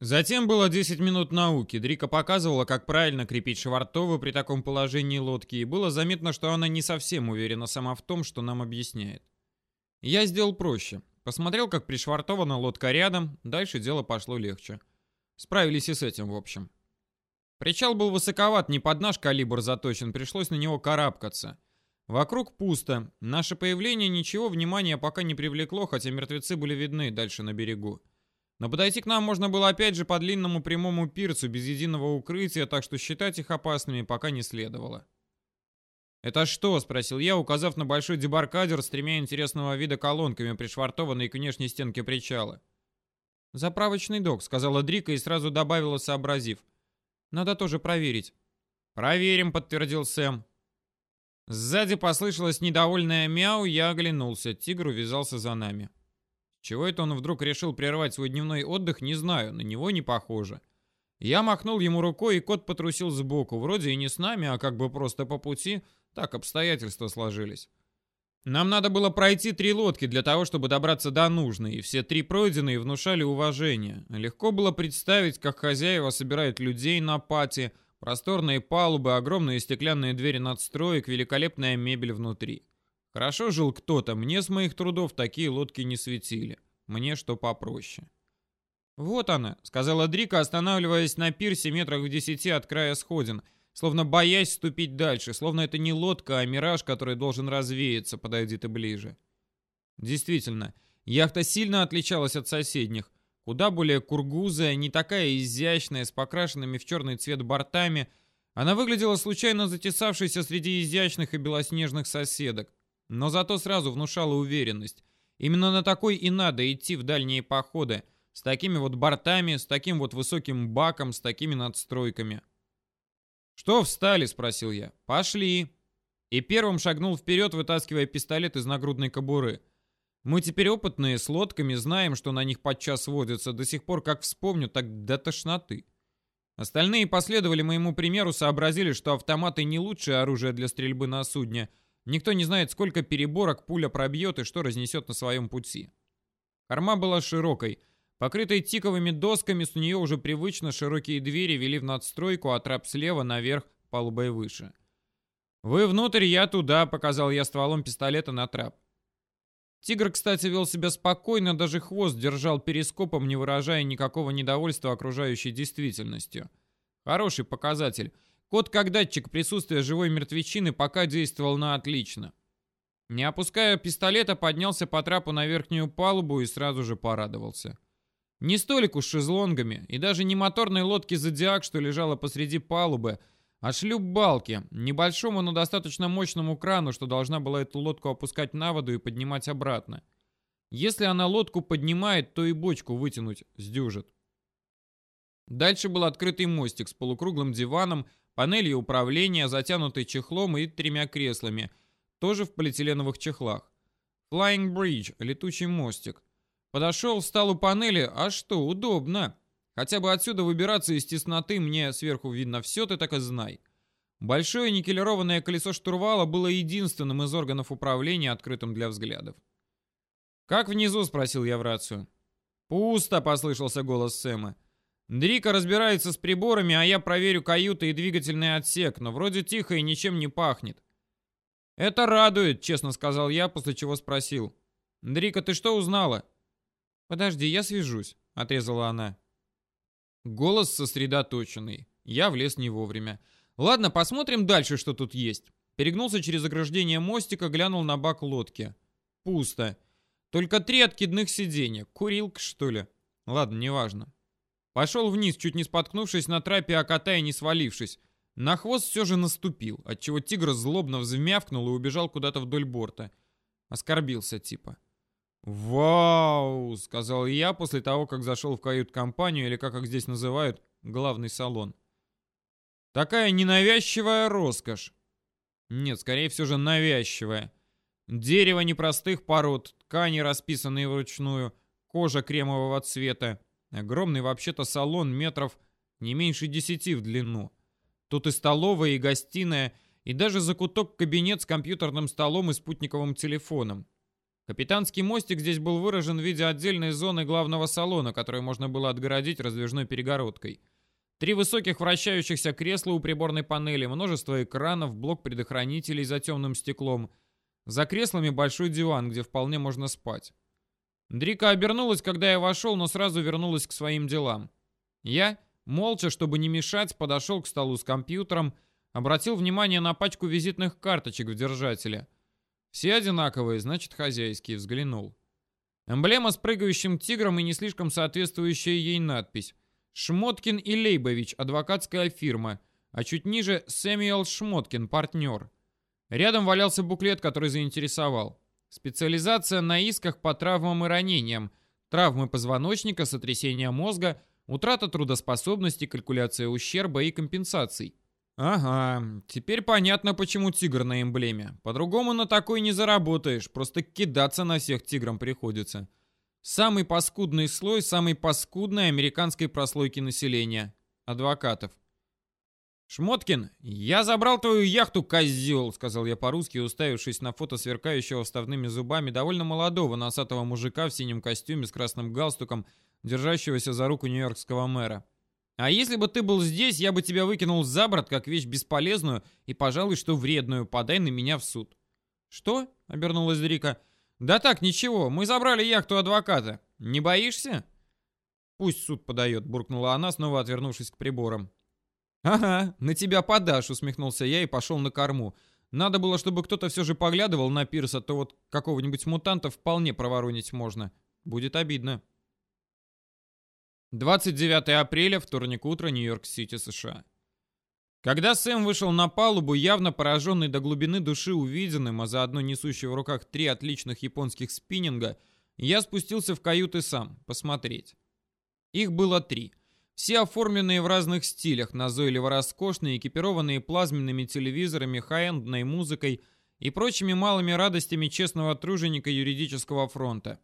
Затем было 10 минут науки. Дрика показывала, как правильно крепить швартовы при таком положении лодки, и было заметно, что она не совсем уверена сама в том, что нам объясняет. Я сделал проще. Посмотрел, как пришвартована лодка рядом, дальше дело пошло легче. Справились и с этим, в общем. Причал был высоковат, не под наш калибр заточен, пришлось на него карабкаться. Вокруг пусто. Наше появление ничего внимания пока не привлекло, хотя мертвецы были видны дальше на берегу. Но подойти к нам можно было опять же по длинному прямому пирцу, без единого укрытия, так что считать их опасными пока не следовало. «Это что?» — спросил я, указав на большой дебаркадер с тремя интересного вида колонками, пришвартованной к внешней стенке причала. «Заправочный док», — сказала Дрика и сразу добавила, сообразив. «Надо тоже проверить». «Проверим», — подтвердил Сэм. Сзади послышалось недовольное мяу, я оглянулся. Тигр увязался за нами. Чего это он вдруг решил прервать свой дневной отдых, не знаю, на него не похоже. Я махнул ему рукой, и кот потрусил сбоку. Вроде и не с нами, а как бы просто по пути. Так обстоятельства сложились. Нам надо было пройти три лодки для того, чтобы добраться до нужной, и все три пройденные внушали уважение. Легко было представить, как хозяева собирают людей на пати, просторные палубы, огромные стеклянные двери надстроек, великолепная мебель внутри. Хорошо жил кто-то, мне с моих трудов такие лодки не светили. Мне что попроще. «Вот она», — сказала Дрика, останавливаясь на пирсе метрах в десяти от края сходин, словно боясь ступить дальше, словно это не лодка, а мираж, который должен развеяться, подойди ты ближе. Действительно, яхта сильно отличалась от соседних, куда более кургузая, не такая изящная, с покрашенными в черный цвет бортами, она выглядела случайно затесавшейся среди изящных и белоснежных соседок но зато сразу внушала уверенность. Именно на такой и надо идти в дальние походы, с такими вот бортами, с таким вот высоким баком, с такими надстройками. «Что встали?» — спросил я. «Пошли!» И первым шагнул вперед, вытаскивая пистолет из нагрудной кобуры. Мы теперь опытные, с лодками, знаем, что на них подчас водятся, до сих пор, как вспомню, так до тошноты. Остальные последовали моему примеру, сообразили, что автоматы не лучшее оружие для стрельбы на судне — Никто не знает, сколько переборок пуля пробьет и что разнесет на своем пути. Корма была широкой, покрытой тиковыми досками, с нее уже привычно широкие двери вели в надстройку, а трап слева наверх, палубой выше. «Вы внутрь, я туда», — показал я стволом пистолета на трап. Тигр, кстати, вел себя спокойно, даже хвост держал перископом, не выражая никакого недовольства окружающей действительностью. Хороший показатель — Код как датчик присутствия живой мертвечины пока действовал на отлично. Не опуская пистолета, поднялся по трапу на верхнюю палубу и сразу же порадовался. Не столику с шезлонгами и даже не моторной лодки «Зодиак», что лежала посреди палубы, а шлюп-балки, небольшому, но достаточно мощному крану, что должна была эту лодку опускать на воду и поднимать обратно. Если она лодку поднимает, то и бочку вытянуть сдюжит. Дальше был открытый мостик с полукруглым диваном панелью управления, затянутой чехлом и тремя креслами, тоже в полиэтиленовых чехлах. Flying Bridge, летучий мостик. Подошел, встал у панели, а что, удобно. Хотя бы отсюда выбираться из тесноты мне сверху видно все, ты так и знай. Большое никелированное колесо штурвала было единственным из органов управления, открытым для взглядов. «Как внизу?» — спросил я в рацию. «Пусто!» — послышался голос Сэма. Дрика разбирается с приборами, а я проверю каюты и двигательный отсек, но вроде тихо и ничем не пахнет. Это радует, честно сказал я, после чего спросил. Дрика, ты что узнала? Подожди, я свяжусь, отрезала она. Голос сосредоточенный. Я влез не вовремя. Ладно, посмотрим дальше, что тут есть. Перегнулся через ограждение мостика, глянул на бак лодки. Пусто. Только три откидных сиденья. Курилка, что ли? Ладно, неважно. Пошел вниз, чуть не споткнувшись на трапе, а кота и не свалившись. На хвост все же наступил, отчего тигр злобно взмявкнул и убежал куда-то вдоль борта. Оскорбился типа. «Вау!» — сказал я после того, как зашел в кают-компанию, или как их здесь называют, главный салон. «Такая ненавязчивая роскошь!» Нет, скорее все же навязчивая. Дерево непростых пород, ткани, расписанные вручную, кожа кремового цвета, Огромный вообще-то салон метров не меньше десяти в длину. Тут и столовая, и гостиная, и даже закуток кабинет с компьютерным столом и спутниковым телефоном. Капитанский мостик здесь был выражен в виде отдельной зоны главного салона, которую можно было отгородить раздвижной перегородкой. Три высоких вращающихся кресла у приборной панели, множество экранов, блок предохранителей за темным стеклом. За креслами большой диван, где вполне можно спать. Дрика обернулась, когда я вошел, но сразу вернулась к своим делам. Я, молча, чтобы не мешать, подошел к столу с компьютером, обратил внимание на пачку визитных карточек в держателе — все одинаковые, значит, хозяйский, взглянул. Эмблема с прыгающим тигром и не слишком соответствующая ей надпись. Шмоткин и Лейбович, адвокатская фирма, а чуть ниже Сэмюэл Шмоткин, партнер. Рядом валялся буклет, который заинтересовал. Специализация на исках по травмам и ранениям, травмы позвоночника, сотрясение мозга, утрата трудоспособности, калькуляция ущерба и компенсаций. Ага, теперь понятно, почему тигр на эмблеме. По-другому на такой не заработаешь, просто кидаться на всех тиграм приходится. Самый паскудный слой самой паскудной американской прослойки населения. Адвокатов. «Шмоткин, я забрал твою яхту, козел!» — сказал я по-русски, уставившись на фото сверкающего вставными зубами довольно молодого носатого мужика в синем костюме с красным галстуком, держащегося за руку нью-йоркского мэра. А если бы ты был здесь, я бы тебя выкинул за борт, как вещь бесполезную и, пожалуй, что вредную. Подай на меня в суд». «Что?» — обернулась Дрика. «Да так, ничего. Мы забрали яхту адвоката. Не боишься?» «Пусть суд подает», — буркнула она, снова отвернувшись к приборам. «Ага, на тебя подашь», — усмехнулся я и пошел на корму. «Надо было, чтобы кто-то все же поглядывал на пирс, а то вот какого-нибудь мутанта вполне проворонить можно. Будет обидно». 29 апреля, вторник утро, Нью-Йорк-Сити, США. Когда Сэм вышел на палубу, явно пораженный до глубины души увиденным, а заодно несущий в руках три отличных японских спиннинга, я спустился в каюты сам, посмотреть. Их было три. Все оформленные в разных стилях, назойливо роскошные, экипированные плазменными телевизорами, хай-эндной музыкой и прочими малыми радостями честного труженика юридического фронта.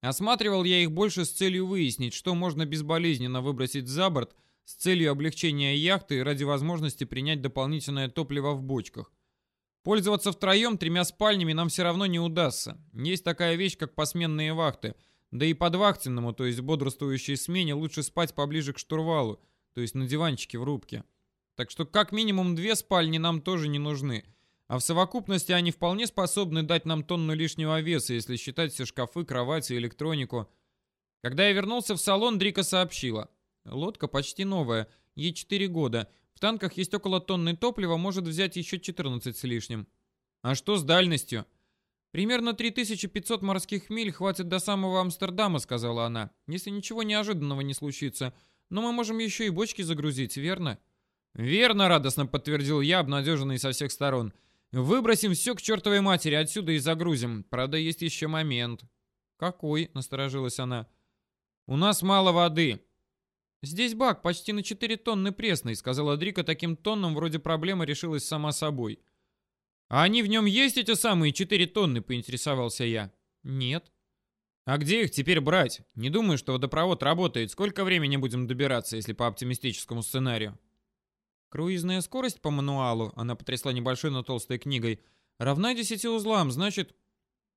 Осматривал я их больше с целью выяснить, что можно безболезненно выбросить за борт с целью облегчения яхты ради возможности принять дополнительное топливо в бочках. Пользоваться втроем тремя спальнями нам все равно не удастся. Есть такая вещь, как посменные вахты. Да и под вахтенному, то есть бодрствующей смене, лучше спать поближе к штурвалу, то есть на диванчике в рубке. Так что как минимум две спальни нам тоже не нужны – а в совокупности они вполне способны дать нам тонну лишнего веса, если считать все шкафы, кровати, электронику. Когда я вернулся в салон, Дрика сообщила. Лодка почти новая, ей 4 года. В танках есть около тонны топлива, может взять еще 14 с лишним. А что с дальностью? Примерно 3500 морских миль хватит до самого Амстердама, сказала она. Если ничего неожиданного не случится. Но мы можем еще и бочки загрузить, верно? Верно, радостно подтвердил я, обнадеженный со всех сторон. Выбросим все к чертовой матери отсюда и загрузим. Правда, есть еще момент. Какой? Насторожилась она. У нас мало воды. Здесь бак почти на 4 тонны пресной, сказала Дрика таким тоном, вроде проблема решилась сама собой. А они в нем есть эти самые 4 тонны, поинтересовался я. Нет. А где их теперь брать? Не думаю, что водопровод работает. Сколько времени будем добираться, если по оптимистическому сценарию? Круизная скорость по мануалу, она потрясла небольшой, но толстой книгой, равна 10 узлам, значит...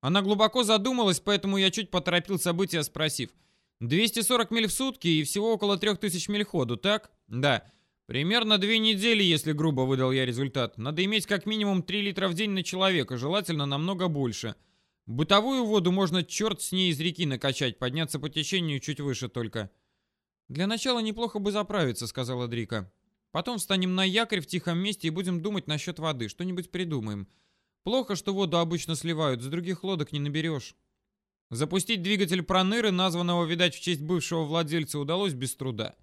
Она глубоко задумалась, поэтому я чуть поторопил события, спросив. 240 миль в сутки и всего около 3000 миль ходу, так? Да. Примерно две недели, если грубо выдал я результат. Надо иметь как минимум 3 литра в день на человека, желательно намного больше. Бытовую воду можно черт с ней из реки накачать, подняться по течению чуть выше только. «Для начала неплохо бы заправиться», — сказала Дрика. Потом встанем на якорь в тихом месте и будем думать насчет воды. Что-нибудь придумаем. Плохо, что воду обычно сливают, с других лодок не наберешь. Запустить двигатель Проныры, названного, видать, в честь бывшего владельца, удалось без труда.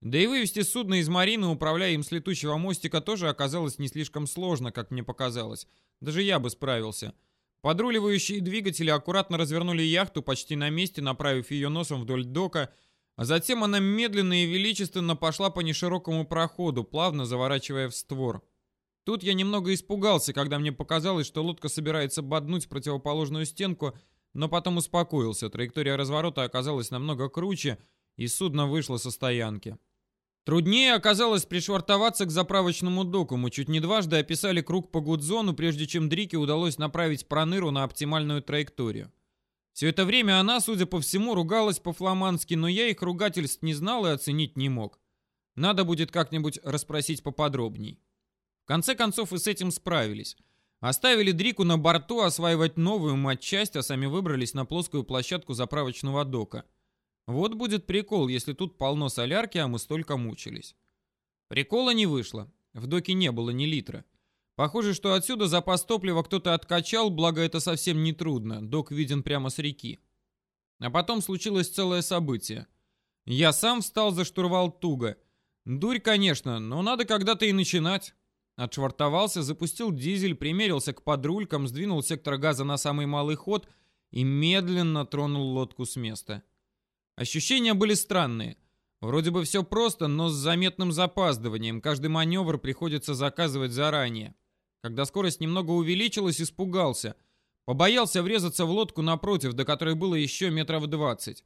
Да и вывести судно из марины, управляя им с летучего мостика, тоже оказалось не слишком сложно, как мне показалось. Даже я бы справился. Подруливающие двигатели аккуратно развернули яхту почти на месте, направив ее носом вдоль дока, а затем она медленно и величественно пошла по неширокому проходу, плавно заворачивая в створ. Тут я немного испугался, когда мне показалось, что лодка собирается боднуть противоположную стенку, но потом успокоился. Траектория разворота оказалась намного круче, и судно вышло со стоянки. Труднее оказалось пришвартоваться к заправочному доку. Мы чуть не дважды описали круг по гудзону, прежде чем Дрике удалось направить проныру на оптимальную траекторию. Все это время она, судя по всему, ругалась по-фламандски, но я их ругательств не знал и оценить не мог. Надо будет как-нибудь расспросить поподробней. В конце концов и с этим справились. Оставили Дрику на борту осваивать новую матчасть, а сами выбрались на плоскую площадку заправочного дока. Вот будет прикол, если тут полно солярки, а мы столько мучились. Прикола не вышло. В доке не было ни литра. Похоже, что отсюда запас топлива кто-то откачал, благо это совсем не трудно. Док виден прямо с реки. А потом случилось целое событие. Я сам встал за штурвал туго. Дурь, конечно, но надо когда-то и начинать. Отшвартовался, запустил дизель, примерился к подрулькам, сдвинул сектор газа на самый малый ход и медленно тронул лодку с места. Ощущения были странные. Вроде бы все просто, но с заметным запаздыванием. Каждый маневр приходится заказывать заранее. Когда скорость немного увеличилась, испугался. Побоялся врезаться в лодку напротив, до которой было еще метров двадцать.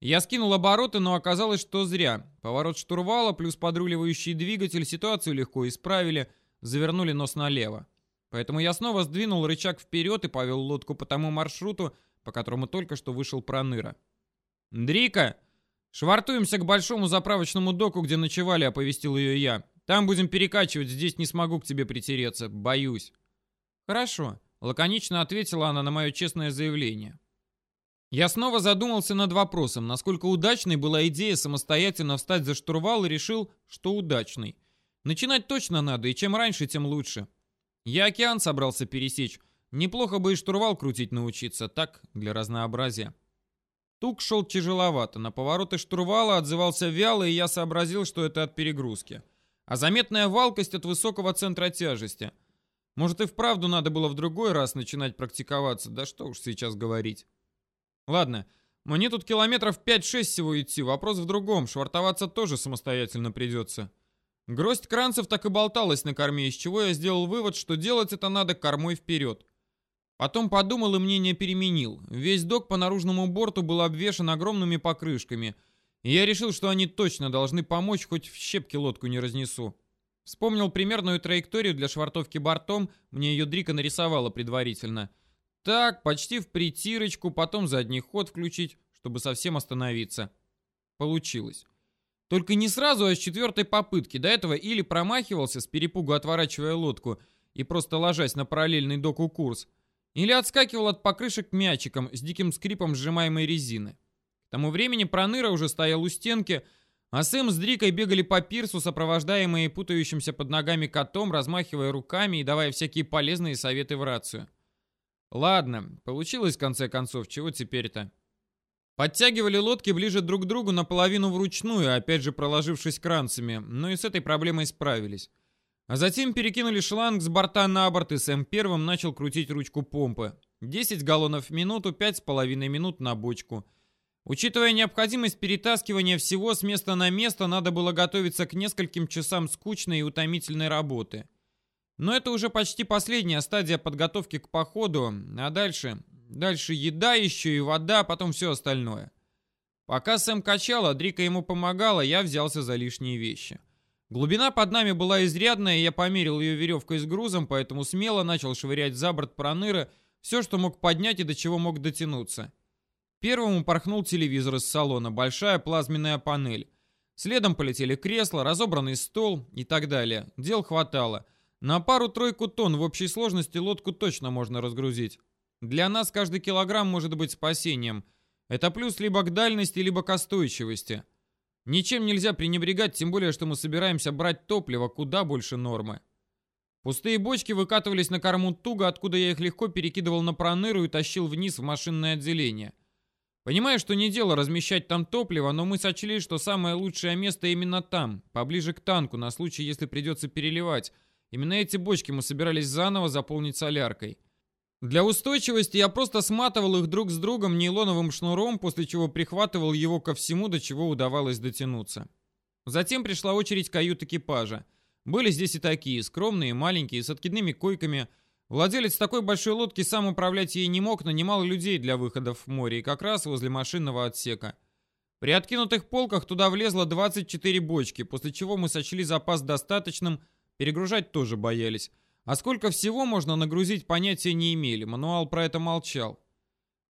Я скинул обороты, но оказалось, что зря. Поворот штурвала плюс подруливающий двигатель ситуацию легко исправили, завернули нос налево. Поэтому я снова сдвинул рычаг вперед и повел лодку по тому маршруту, по которому только что вышел Проныра. «Дрика, швартуемся к большому заправочному доку, где ночевали», — оповестил ее я. «Там будем перекачивать, здесь не смогу к тебе притереться, боюсь». «Хорошо», — лаконично ответила она на мое честное заявление. Я снова задумался над вопросом, насколько удачной была идея самостоятельно встать за штурвал и решил, что удачной. Начинать точно надо, и чем раньше, тем лучше. Я океан собрался пересечь. Неплохо бы и штурвал крутить научиться, так, для разнообразия. Тук шел тяжеловато, на повороты штурвала отзывался вяло, и я сообразил, что это от перегрузки. А заметная валкость от высокого центра тяжести. Может и вправду надо было в другой раз начинать практиковаться, да что уж сейчас говорить. Ладно, мне тут километров 5-6 всего идти, вопрос в другом, швартоваться тоже самостоятельно придется. Гроздь кранцев так и болталась на корме, из чего я сделал вывод, что делать это надо кормой вперед. Потом подумал и мнение переменил. Весь док по наружному борту был обвешан огромными покрышками, и я решил, что они точно должны помочь, хоть в щепки лодку не разнесу. Вспомнил примерную траекторию для швартовки бортом, мне ее Дрика нарисовала предварительно — так, почти в притирочку, потом задний ход включить, чтобы совсем остановиться. Получилось. Только не сразу, а с четвертой попытки. До этого или промахивался, с перепугу отворачивая лодку и просто ложась на параллельный доку курс, или отскакивал от покрышек мячиком с диким скрипом сжимаемой резины. К тому времени Проныра уже стоял у стенки, а Сэм с Дрикой бегали по пирсу, сопровождаемые путающимся под ногами котом, размахивая руками и давая всякие полезные советы в рацию. Ладно, получилось в конце концов, чего теперь-то? Подтягивали лодки ближе друг к другу наполовину вручную, опять же проложившись кранцами, но и с этой проблемой справились. А затем перекинули шланг с борта на борт, и Сэм первым начал крутить ручку помпы. 10 галлонов в минуту, 5,5 минут на бочку. Учитывая необходимость перетаскивания всего с места на место, надо было готовиться к нескольким часам скучной и утомительной работы. Но это уже почти последняя стадия подготовки к походу, а дальше... Дальше еда еще и вода, потом все остальное. Пока Сэм качал, а Дрика ему помогала, я взялся за лишние вещи. Глубина под нами была изрядная, я померил ее веревкой с грузом, поэтому смело начал швырять за борт проныры все, что мог поднять и до чего мог дотянуться. Первым упорхнул телевизор из салона, большая плазменная панель. Следом полетели кресла, разобранный стол и так далее. Дел хватало. На пару-тройку тонн в общей сложности лодку точно можно разгрузить. Для нас каждый килограмм может быть спасением. Это плюс либо к дальности, либо к остойчивости. Ничем нельзя пренебрегать, тем более, что мы собираемся брать топливо куда больше нормы. Пустые бочки выкатывались на корму туго, откуда я их легко перекидывал на проныру и тащил вниз в машинное отделение. Понимаю, что не дело размещать там топливо, но мы сочли, что самое лучшее место именно там, поближе к танку, на случай, если придется переливать, Именно эти бочки мы собирались заново заполнить соляркой. Для устойчивости я просто сматывал их друг с другом нейлоновым шнуром, после чего прихватывал его ко всему, до чего удавалось дотянуться. Затем пришла очередь кают экипажа. Были здесь и такие, скромные, маленькие, с откидными койками. Владелец такой большой лодки сам управлять ей не мог, нанимал людей для выходов в море, и как раз возле машинного отсека. При откинутых полках туда влезло 24 бочки, после чего мы сочли запас достаточным, Перегружать тоже боялись. А сколько всего можно нагрузить, понятия не имели. Мануал про это молчал.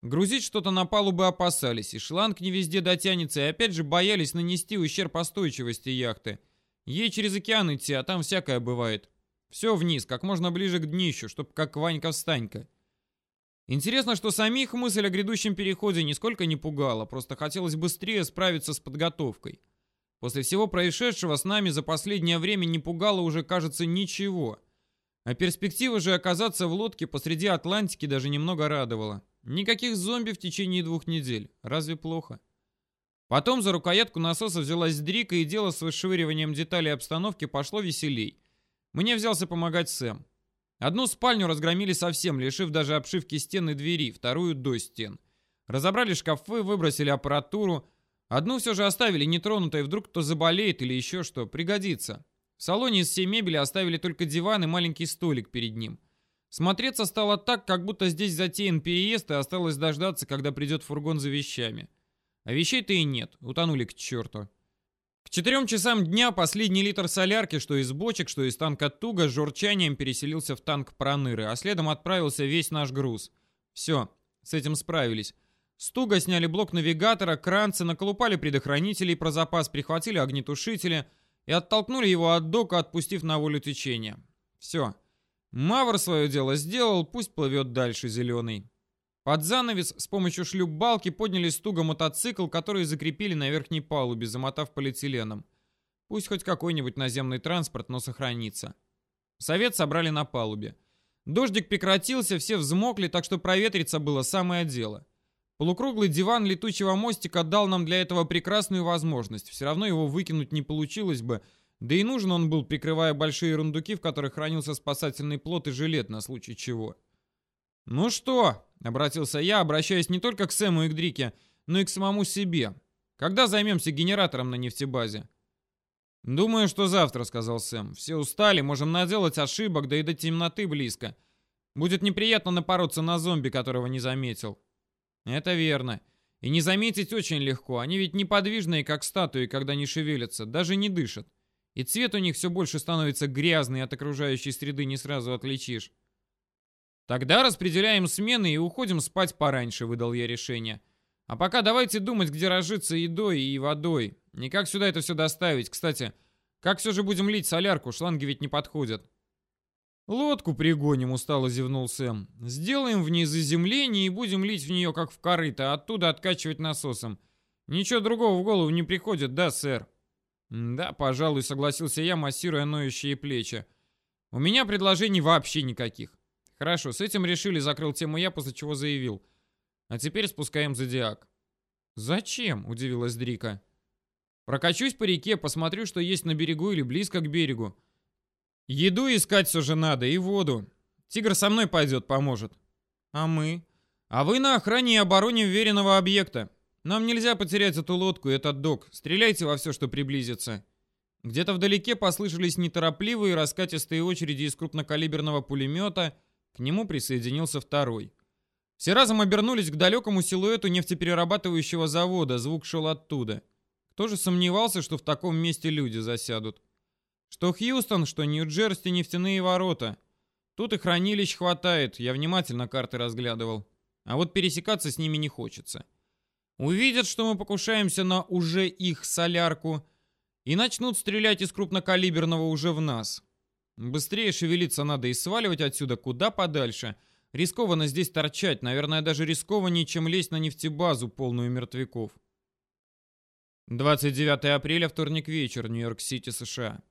Грузить что-то на палубы опасались, и шланг не везде дотянется, и опять же боялись нанести ущерб остойчивости яхты. Ей через океан идти, а там всякое бывает. Все вниз, как можно ближе к днищу, чтоб как Ванька-встанька. Интересно, что самих мысль о грядущем переходе нисколько не пугала, просто хотелось быстрее справиться с подготовкой. После всего происшедшего с нами за последнее время не пугало уже, кажется, ничего. А перспектива же оказаться в лодке посреди Атлантики даже немного радовала. Никаких зомби в течение двух недель. Разве плохо? Потом за рукоятку насоса взялась Дрика, и дело с вышвыриванием деталей обстановки пошло веселей. Мне взялся помогать Сэм. Одну спальню разгромили совсем, лишив даже обшивки стен и двери, вторую до стен. Разобрали шкафы, выбросили аппаратуру. Одну все же оставили нетронутой, вдруг кто заболеет или еще что, пригодится. В салоне из всей мебели оставили только диван и маленький столик перед ним. Смотреться стало так, как будто здесь затеян переезд и осталось дождаться, когда придет фургон за вещами. А вещей-то и нет, утонули к черту. К четырем часам дня последний литр солярки, что из бочек, что из танка Туга, с журчанием переселился в танк Проныры, а следом отправился весь наш груз. Все, с этим справились. С Туга сняли блок навигатора, кранцы, наколупали предохранителей про запас, прихватили огнетушители и оттолкнули его от дока, отпустив на волю течения. Все. Мавр свое дело сделал, пусть плывет дальше зеленый. Под занавес с помощью шлюп-балки подняли с мотоцикл, который закрепили на верхней палубе, замотав полиэтиленом. Пусть хоть какой-нибудь наземный транспорт, но сохранится. Совет собрали на палубе. Дождик прекратился, все взмокли, так что проветриться было самое дело. Полукруглый диван летучего мостика дал нам для этого прекрасную возможность. Все равно его выкинуть не получилось бы, да и нужен он был, прикрывая большие рундуки, в которых хранился спасательный плот и жилет на случай чего. «Ну что?» — обратился я, обращаясь не только к Сэму и к Дрике, но и к самому себе. «Когда займемся генератором на нефтебазе?» «Думаю, что завтра», — сказал Сэм. «Все устали, можем наделать ошибок, да и до темноты близко. Будет неприятно напороться на зомби, которого не заметил». «Это верно. И не заметить очень легко. Они ведь неподвижные, как статуи, когда не шевелятся, даже не дышат. И цвет у них все больше становится грязный, от окружающей среды не сразу отличишь. Тогда распределяем смены и уходим спать пораньше, выдал я решение. А пока давайте думать, где разжиться едой и водой. И как сюда это все доставить. Кстати, как все же будем лить солярку? Шланги ведь не подходят. «Лодку пригоним», — устало зевнул Сэм. «Сделаем в ней заземление и будем лить в нее, как в корыто, оттуда откачивать насосом. Ничего другого в голову не приходит, да, сэр?» «Да, пожалуй», — согласился я, массируя ноющие плечи. «У меня предложений вообще никаких». «Хорошо, с этим решили», — закрыл тему я, после чего заявил. «А теперь спускаем зодиак». «Зачем?» — удивилась Дрика. «Прокачусь по реке, посмотрю, что есть на берегу или близко к берегу. Еду искать все же надо и воду. Тигр со мной пойдет, поможет». «А мы?» «А вы на охране и обороне уверенного объекта. Нам нельзя потерять эту лодку и этот док. Стреляйте во все, что приблизится. Где-то вдалеке послышались неторопливые раскатистые очереди из крупнокалиберного пулемета. К нему присоединился второй. Все разом обернулись к далекому силуэту нефтеперерабатывающего завода. Звук шел оттуда. Кто же сомневался, что в таком месте люди засядут? Что Хьюстон, что Нью-Джерси нефтяные ворота. Тут и хранилищ хватает. Я внимательно карты разглядывал. А вот пересекаться с ними не хочется. Увидят, что мы покушаемся на уже их солярку и начнут стрелять из крупнокалиберного уже в нас. Быстрее шевелиться надо и сваливать отсюда куда подальше. Рискованно здесь торчать, наверное, даже рискованнее, чем лезть на нефтебазу, полную мертвяков. 29 апреля, вторник вечер, Нью-Йорк-Сити, США.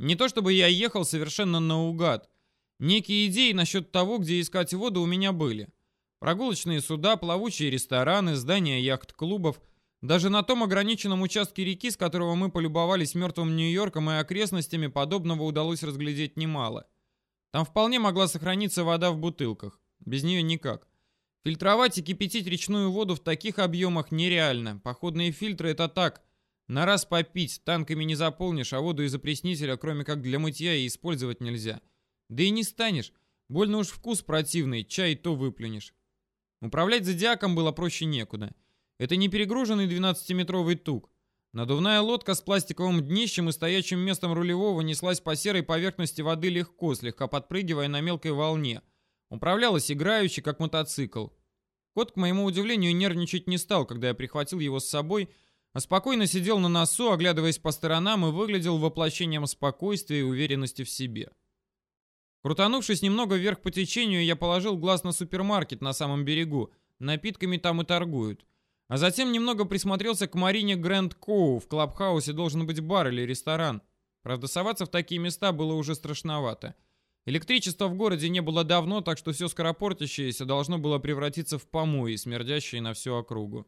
Не то чтобы я ехал совершенно наугад. Некие идеи насчет того, где искать воду, у меня были. Прогулочные суда, плавучие рестораны, здания яхт-клубов. Даже на том ограниченном участке реки, с которого мы полюбовались мертвым Нью-Йорком и окрестностями, подобного удалось разглядеть немало. Там вполне могла сохраниться вода в бутылках. Без нее никак. Фильтровать и кипятить речную воду в таких объемах нереально. Походные фильтры это так. На раз попить, танками не заполнишь, а воду из опреснителя, кроме как для мытья, и использовать нельзя. Да и не станешь. Больно уж вкус противный, чай то выплюнешь. Управлять зодиаком было проще некуда. Это не перегруженный 12-метровый тук. Надувная лодка с пластиковым днищем и стоячим местом рулевого неслась по серой поверхности воды легко, слегка подпрыгивая на мелкой волне. Управлялась играючи, как мотоцикл. Кот, к моему удивлению, нервничать не стал, когда я прихватил его с собой, а спокойно сидел на носу, оглядываясь по сторонам и выглядел воплощением спокойствия и уверенности в себе. Крутанувшись немного вверх по течению, я положил глаз на супермаркет на самом берегу. Напитками там и торгуют. А затем немного присмотрелся к Марине Грэнд Коу. В Клабхаусе должен быть бар или ресторан. Правда, соваться в такие места было уже страшновато. Электричества в городе не было давно, так что все скоропортящееся должно было превратиться в помои, смердящие на всю округу.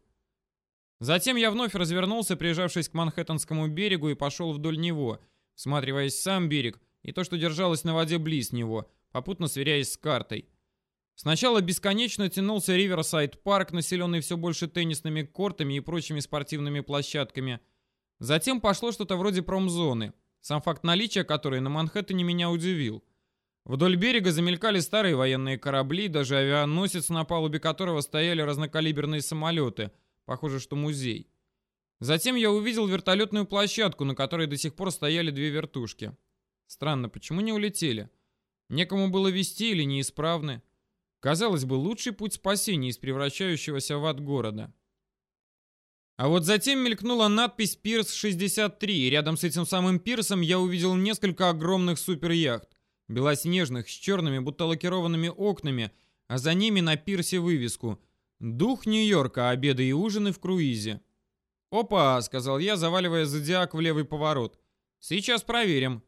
Затем я вновь развернулся, прижавшись к Манхэттенскому берегу, и пошел вдоль него, всматриваясь в сам берег и то, что держалось на воде близ него, попутно сверяясь с картой. Сначала бесконечно тянулся Риверсайд парк, населенный все больше теннисными кортами и прочими спортивными площадками. Затем пошло что-то вроде промзоны, сам факт наличия которой на Манхэттене меня удивил. Вдоль берега замелькали старые военные корабли, даже авианосец, на палубе которого стояли разнокалиберные самолеты. Похоже, что музей. Затем я увидел вертолетную площадку, на которой до сих пор стояли две вертушки. Странно, почему не улетели? Некому было вести или неисправны? Казалось бы, лучший путь спасения из превращающегося в ад города. А вот затем мелькнула надпись «Пирс-63», и рядом с этим самым пирсом я увидел несколько огромных суперяхт белоснежных, с черными, будто лакированными окнами, а за ними на пирсе вывеску «Дух Нью-Йорка. Обеды и ужины в круизе». «Опа!» — сказал я, заваливая зодиак в левый поворот. «Сейчас проверим».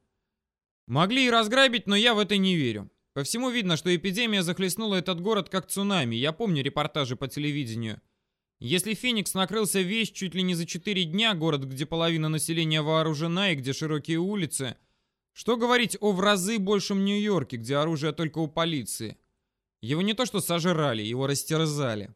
Могли и разграбить, но я в это не верю. По всему видно, что эпидемия захлестнула этот город как цунами. Я помню репортажи по телевидению. Если Феникс накрылся весь чуть ли не за 4 дня, город, где половина населения вооружена и где широкие улицы, что говорить о в разы большем Нью-Йорке, где оружие только у полиции? Его не то что сожрали, его растерзали.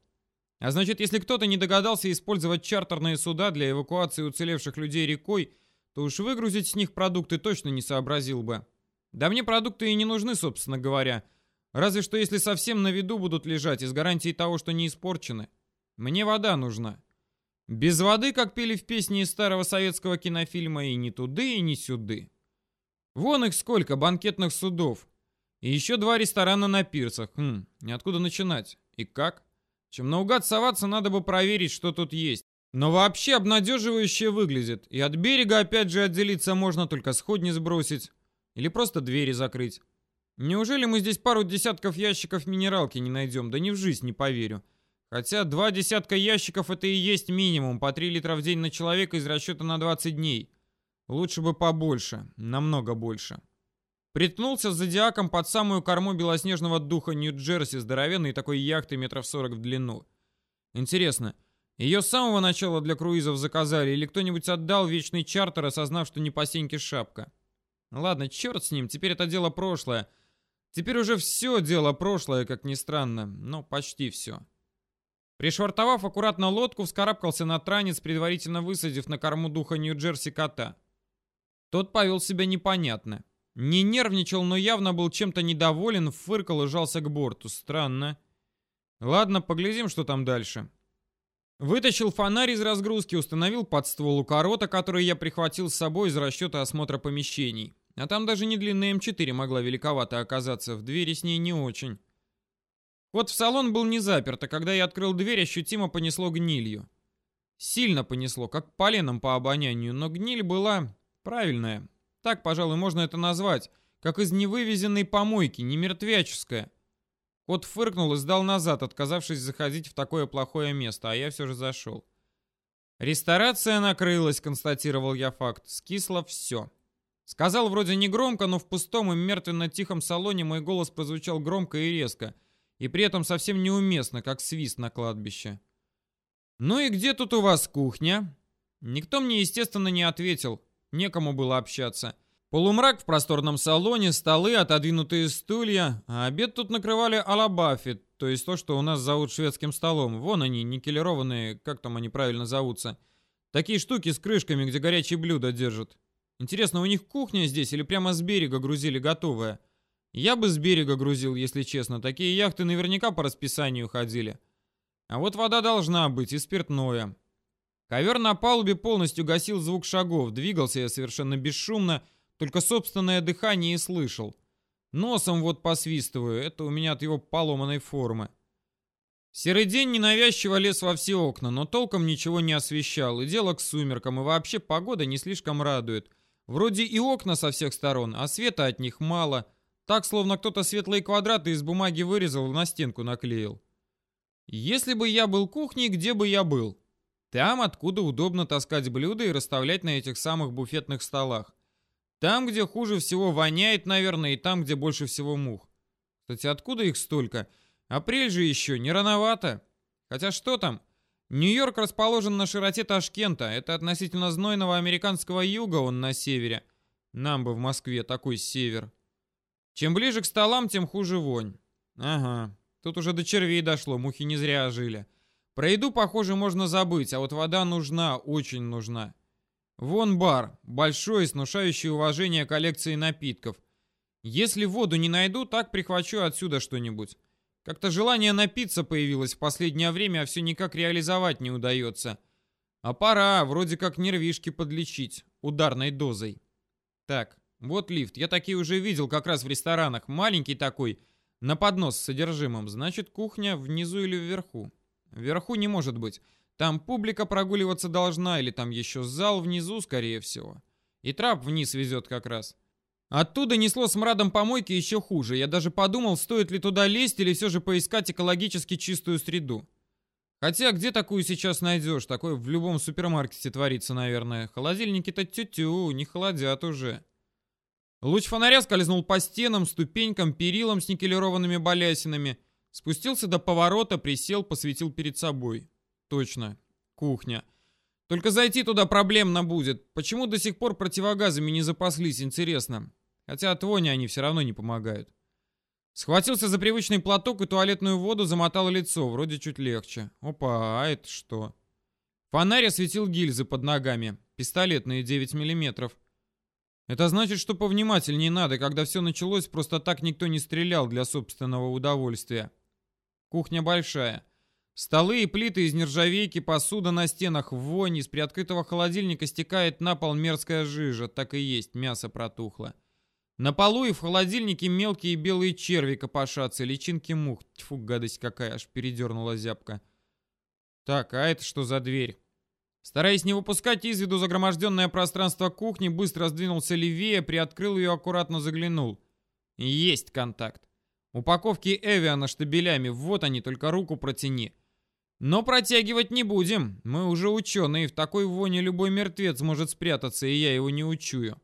А значит, если кто-то не догадался использовать чартерные суда для эвакуации уцелевших людей рекой, то уж выгрузить с них продукты точно не сообразил бы. Да мне продукты и не нужны, собственно говоря. Разве что если совсем на виду будут лежать и с гарантией того, что не испорчены. Мне вода нужна. Без воды, как пели в песне из старого советского кинофильма, и ни туды, и ни сюды. Вон их сколько, банкетных судов. И еще два ресторана на пирсах. Хм, откуда начинать? И как? Чем наугад соваться, надо бы проверить, что тут есть. Но вообще обнадеживающе выглядит. И от берега опять же отделиться можно, только сходни сбросить. Или просто двери закрыть. Неужели мы здесь пару десятков ящиков минералки не найдем? Да ни в жизнь не поверю. Хотя два десятка ящиков это и есть минимум, по 3 литра в день на человека из расчета на 20 дней. Лучше бы побольше, намного больше. Приткнулся с зодиаком под самую корму белоснежного духа Нью-Джерси, здоровенной такой яхты метров сорок в длину. Интересно, ее с самого начала для круизов заказали или кто-нибудь отдал вечный чартер, осознав, что не по сеньке шапка? Ладно, черт с ним, теперь это дело прошлое. Теперь уже все дело прошлое, как ни странно, но почти все. Пришвартовав аккуратно лодку, вскарабкался на транец, предварительно высадив на корму духа Нью-Джерси кота. Тот повел себя непонятно. Не нервничал, но явно был чем-то недоволен, фыркал и жался к борту. Странно. Ладно, поглядим, что там дальше. Вытащил фонарь из разгрузки, установил под ствол у корота, который я прихватил с собой из расчета осмотра помещений. А там даже не длинная М4 могла великовато оказаться, в двери с ней не очень. Вот в салон был не заперт, а когда я открыл дверь, ощутимо понесло гнилью. Сильно понесло, как поленом по обонянию, но гниль была Правильная. Так, пожалуй, можно это назвать. Как из невывезенной помойки, не мертвяческая. Кот фыркнул и сдал назад, отказавшись заходить в такое плохое место, а я все же зашел. «Ресторация накрылась», — констатировал я факт. «Скисло все». Сказал вроде не громко, но в пустом и мертвенно-тихом салоне мой голос прозвучал громко и резко, и при этом совсем неуместно, как свист на кладбище. «Ну и где тут у вас кухня?» Никто мне, естественно, не ответил. Некому было общаться. Полумрак в просторном салоне, столы, отодвинутые стулья, а обед тут накрывали алабафи, то есть то, что у нас зовут шведским столом. Вон они, никелированные, как там они правильно зовутся. Такие штуки с крышками, где горячие блюда держат. Интересно, у них кухня здесь или прямо с берега грузили готовое? Я бы с берега грузил, если честно. Такие яхты наверняка по расписанию ходили. А вот вода должна быть и спиртное. Ковер на палубе полностью гасил звук шагов, двигался я совершенно бесшумно, только собственное дыхание и слышал. Носом вот посвистываю, это у меня от его поломанной формы. Серый день ненавязчиво лез во все окна, но толком ничего не освещал, и дело к сумеркам, и вообще погода не слишком радует. Вроде и окна со всех сторон, а света от них мало. Так, словно кто-то светлые квадраты из бумаги вырезал и на стенку наклеил. Если бы я был кухней, где бы я был? Там, откуда удобно таскать блюда и расставлять на этих самых буфетных столах. Там, где хуже всего воняет, наверное, и там, где больше всего мух. Кстати, откуда их столько? Апрель же еще, не рановато. Хотя что там? Нью-Йорк расположен на широте Ташкента. Это относительно знойного американского юга, он на севере. Нам бы в Москве такой север. Чем ближе к столам, тем хуже вонь. Ага, тут уже до червей дошло, мухи не зря жили. Про еду, похоже, можно забыть, а вот вода нужна, очень нужна. Вон бар, большой, снушающий уважение коллекции напитков. Если воду не найду, так прихвачу отсюда что-нибудь. Как-то желание напиться появилось в последнее время, а все никак реализовать не удается. А пора, вроде как нервишки подлечить, ударной дозой. Так, вот лифт, я такие уже видел как раз в ресторанах, маленький такой, на поднос с содержимым, значит кухня внизу или вверху. Вверху не может быть, там публика прогуливаться должна, или там еще зал внизу, скорее всего. И трап вниз везет как раз. Оттуда несло смрадом помойки еще хуже. Я даже подумал, стоит ли туда лезть или все же поискать экологически чистую среду. Хотя где такую сейчас найдешь? Такое в любом супермаркете творится, наверное. Холодильники-то тю-тю, не холодят уже. Луч фонаря скользнул по стенам, ступенькам, перилам с никелированными балясинами. Спустился до поворота, присел, посветил перед собой. Точно, кухня. Только зайти туда проблемно будет. Почему до сих пор противогазами не запаслись, интересно. Хотя от вони они все равно не помогают. Схватился за привычный платок и туалетную воду замотал лицо, вроде чуть легче. Опа, а это что? Фонарь осветил гильзы под ногами. Пистолетные 9 миллиметров. Это значит, что повнимательнее надо. Когда все началось, просто так никто не стрелял для собственного удовольствия. Кухня большая. Столы и плиты из нержавейки, посуда на стенах, вонь, из приоткрытого холодильника стекает на пол мерзкая жижа. Так и есть, мясо протухло. На полу и в холодильнике мелкие белые черви копошатся, личинки мух. Тьфу, гадость какая, аж передернула зябка. Так, а это что за дверь? Стараясь не выпускать из виду загроможденное пространство кухни, быстро сдвинулся левее, приоткрыл ее, аккуратно заглянул. Есть контакт. Упаковки Эвиана штабелями, вот они, только руку протяни. Но протягивать не будем. Мы уже ученые, в такой воне любой мертвец может спрятаться, и я его не учую.